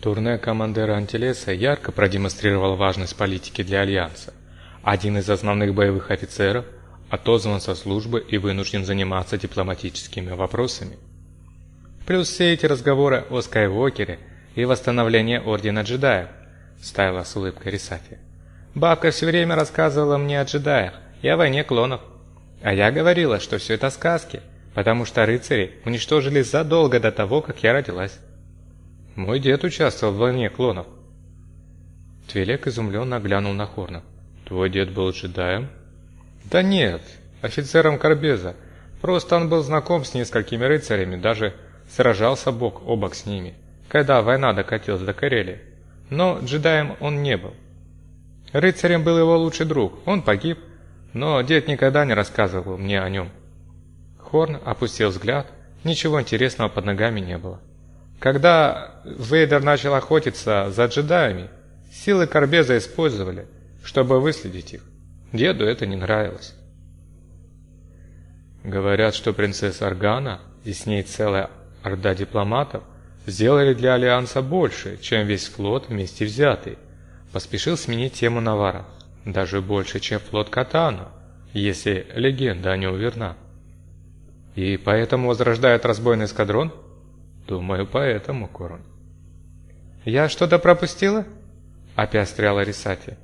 Турне командира Антилеса ярко продемонстрировал важность политики для Альянса. Один из основных боевых офицеров отозван со службы и вынужден заниматься дипломатическими вопросами. Плюс все эти разговоры о Скайуокере и восстановлении Ордена Джедаев, ставила с улыбкой Рисати. Бабка все время рассказывала мне о джедаях и о войне клонов. А я говорила, что все это сказки, потому что рыцари уничтожили задолго до того, как я родилась. Мой дед участвовал в войне клонов. Твилек изумленно глянул на Хорна. Твой дед был джедаем? Да нет, офицером Карбеза. Просто он был знаком с несколькими рыцарями, даже сражался бок о бок с ними, когда война докатилась до Карелии. Но джедаем он не был. Рыцарем был его лучший друг, он погиб, но дед никогда не рассказывал мне о нем. Хорн опустил взгляд, ничего интересного под ногами не было. Когда Вейдер начал охотиться за джедаями, силы Карбеза использовали, чтобы выследить их. Деду это не нравилось. Говорят, что принцесса Аргана и с ней целая орда дипломатов сделали для Альянса больше, чем весь флот вместе взятый. Поспешил сменить тему Навара. Даже больше, чем флот Катана, если легенда о нем верна. И поэтому возрождают разбойный эскадрон? Думаю, поэтому, Корон. Я что-то пропустила? Опять стряла Рисати.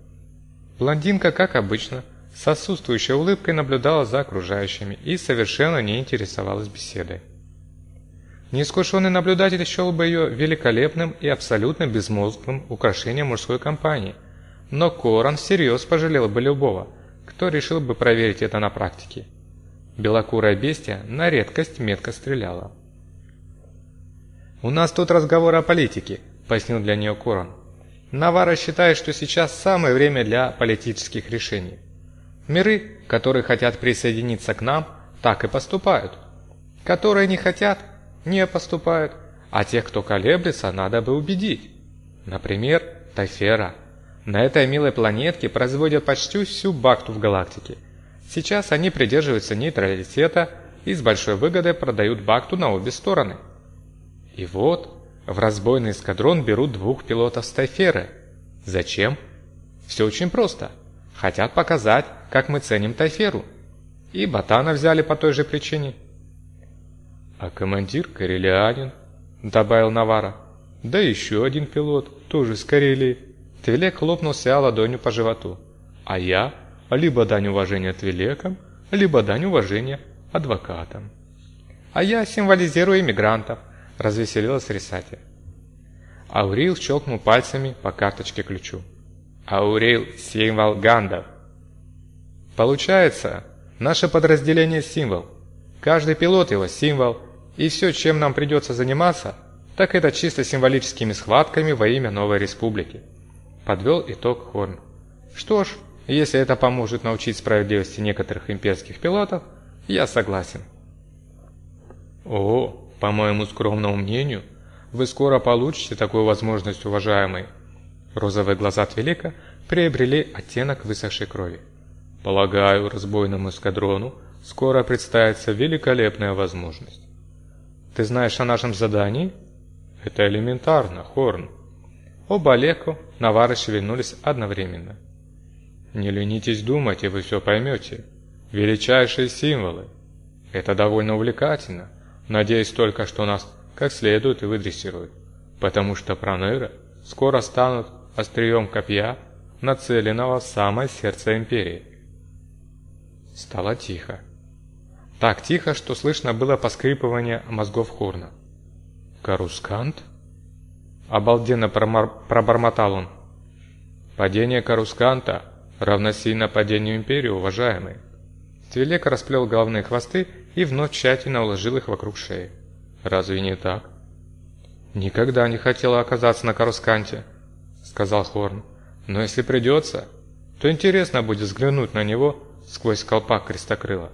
Блондинка, как обычно, с отсутствующей улыбкой наблюдала за окружающими и совершенно не интересовалась беседой. Неискушенный наблюдатель счел бы ее великолепным и абсолютно безмозглым украшением мужской компании, но Коран всерьез пожалел бы любого, кто решил бы проверить это на практике. Белокурая бестия на редкость метко стреляла. «У нас тут разговор о политике», — пояснил для нее Коран. «Навара считает, что сейчас самое время для политических решений. Миры, которые хотят присоединиться к нам, так и поступают. Которые не хотят, не поступают, а тех, кто колеблется, надо бы убедить. Например, Тайфера. На этой милой планетке производят почти всю бакту в галактике. Сейчас они придерживаются нейтралитета и с большой выгодой продают бакту на обе стороны. И вот, в разбойный эскадрон берут двух пилотов с Тайферы. Зачем? Все очень просто. Хотят показать, как мы ценим Тайферу. И Ботана взяли по той же причине – «А командир карелианин», — добавил Навара. «Да еще один пилот, тоже с Карелии». Твилек хлопнул себя ладонью по животу. «А я либо дань уважения Твилекам, либо дань уважения адвокатам». «А я символизирую иммигрантов», — развеселилась Рисати. Аурил щелкнул пальцами по карточке ключу. «Аурил — символ гандов». «Получается, наше подразделение — символ. Каждый пилот его — символ, и все, чем нам придется заниматься, так это чисто символическими схватками во имя новой республики. Подвел итог Хорн. Что ж, если это поможет научить справедливости некоторых имперских пилотов, я согласен. О, по моему скромному мнению, вы скоро получите такую возможность, уважаемый. Розовые глаза Твилика приобрели оттенок высохшей крови. Полагаю, разбойному эскадрону скоро представится великолепная возможность. Ты знаешь о нашем задании? Это элементарно, Хорн. Оба Леко Навары шевельнулись одновременно. Не ленитесь думать, и вы все поймете. Величайшие символы. Это довольно увлекательно. Надеюсь только, что нас как следует и выдрессируют. Потому что проныры скоро станут острием копья, нацеленного в самое сердце Империи. Стало тихо. Так тихо, что слышно было поскрипывание мозгов Хорна. «Карускант?» Обалденно пробормотал он. «Падение Карусканта равносильно падению Империи, уважаемый». Твилек расплел головные хвосты и вновь тщательно уложил их вокруг шеи. «Разве не так?» «Никогда не хотела оказаться на Карусканте», — сказал Хорн. «Но если придется, то интересно будет взглянуть на него сквозь колпак крестокрыла».